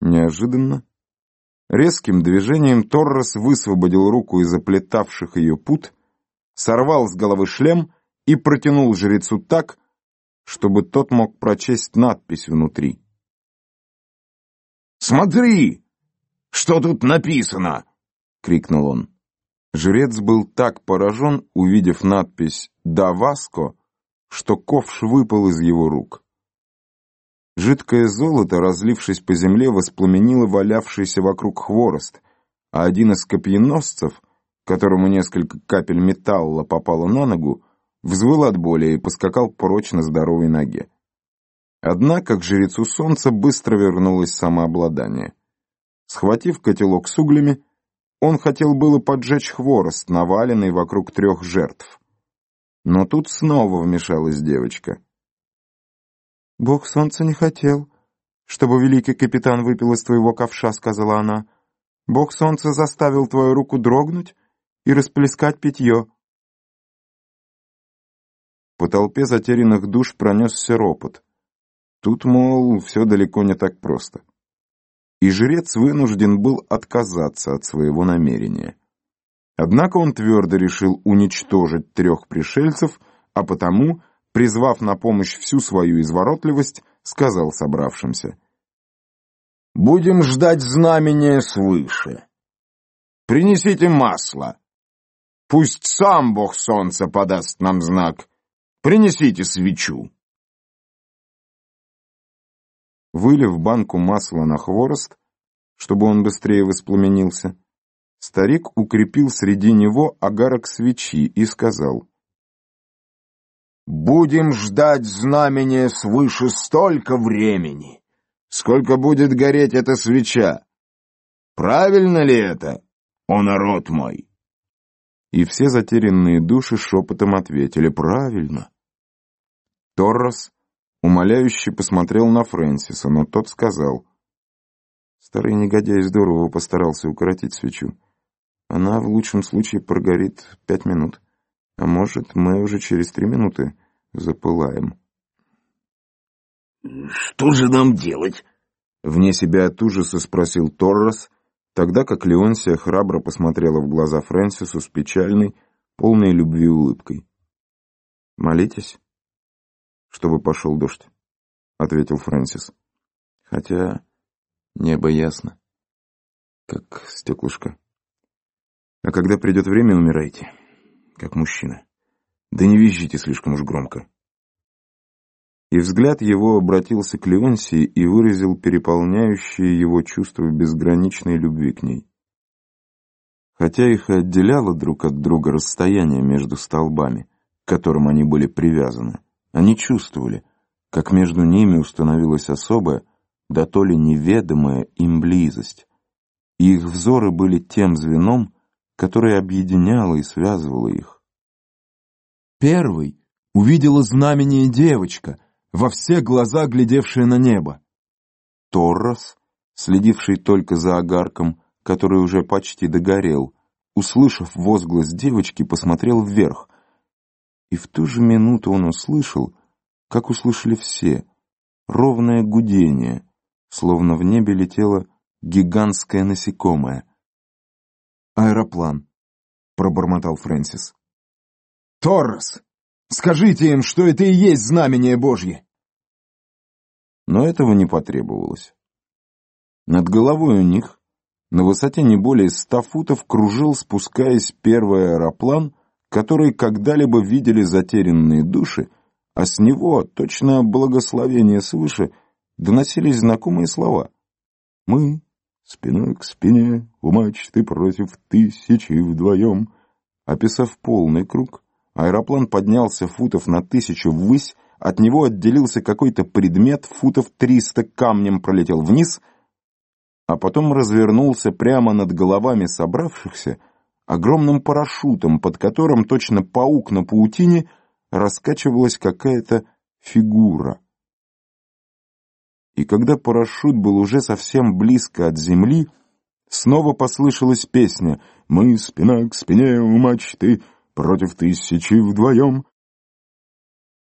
Неожиданно, резким движением Торрес высвободил руку из оплетавших ее пут, сорвал с головы шлем и протянул жрецу так, чтобы тот мог прочесть надпись внутри. «Смотри, что тут написано!» — крикнул он. Жрец был так поражен, увидев надпись «Даваско», что ковш выпал из его рук. Жидкое золото, разлившись по земле, воспламенило валявшийся вокруг хворост, а один из копьеносцев, которому несколько капель металла попало на ногу, взвыл от боли и поскакал прочь на здоровой ноге. Однако к жрецу солнца быстро вернулось самообладание. Схватив котелок с углями, он хотел было поджечь хворост, наваленный вокруг трех жертв. Но тут снова вмешалась девочка. «Бог солнца не хотел, чтобы великий капитан выпил из твоего ковша», — сказала она. «Бог солнца заставил твою руку дрогнуть и расплескать питье». По толпе затерянных душ пронесся ропот. Тут, мол, все далеко не так просто и жрец вынужден был отказаться от своего намерения. Однако он твердо решил уничтожить трех пришельцев, а потому, призвав на помощь всю свою изворотливость, сказал собравшимся. «Будем ждать знамения свыше. Принесите масло. Пусть сам Бог Солнца подаст нам знак. Принесите свечу». Вылив банку масла на хворост, чтобы он быстрее воспламенился, старик укрепил среди него агарок свечи и сказал, «Будем ждать знамения свыше столько времени, сколько будет гореть эта свеча. Правильно ли это, о народ мой?» И все затерянные души шепотом ответили «Правильно». Торрос Умоляюще посмотрел на Фрэнсиса, но тот сказал. Старый негодяй здорово постарался укоротить свечу. Она в лучшем случае прогорит пять минут. А может, мы уже через три минуты запылаем. «Что же нам делать?» Вне себя от ужаса спросил Торрес, тогда как Леонсия храбро посмотрела в глаза Фрэнсису с печальной, полной любви улыбкой. «Молитесь?» чтобы пошел дождь», — ответил Фрэнсис. «Хотя небо ясно, как стеклышко. А когда придет время, умирайте, как мужчина. Да не визжите слишком уж громко». И взгляд его обратился к Леонсии и выразил переполняющее его чувство безграничной любви к ней. Хотя их отделяло друг от друга расстояние между столбами, к которым они были привязаны, они чувствовали, как между ними установилась особая, да то ли неведомая им близость. И их взоры были тем звеном, которое объединяло и связывало их. Первый увидела знамение девочка, во все глаза глядевшая на небо. Торрос, следивший только за огарком, который уже почти догорел, услышав возглас девочки, посмотрел вверх — и в ту же минуту он услышал, как услышали все, ровное гудение, словно в небе летело гигантское насекомое. «Аэроплан», — пробормотал Фрэнсис. «Торрес, скажите им, что это и есть знамение Божье!» Но этого не потребовалось. Над головой у них, на высоте не более ста футов, кружил, спускаясь первый аэроплан, который когда-либо видели затерянные души, а с него, точно благословение свыше, доносились знакомые слова. «Мы, спиной к спине, у мачты против тысячи вдвоем». Описав полный круг, аэроплан поднялся футов на тысячу ввысь, от него отделился какой-то предмет, футов триста камнем пролетел вниз, а потом развернулся прямо над головами собравшихся, огромным парашютом, под которым точно паук на паутине раскачивалась какая-то фигура. И когда парашют был уже совсем близко от земли, снова послышалась песня «Мы спина к спине у мачты, против тысячи вдвоем».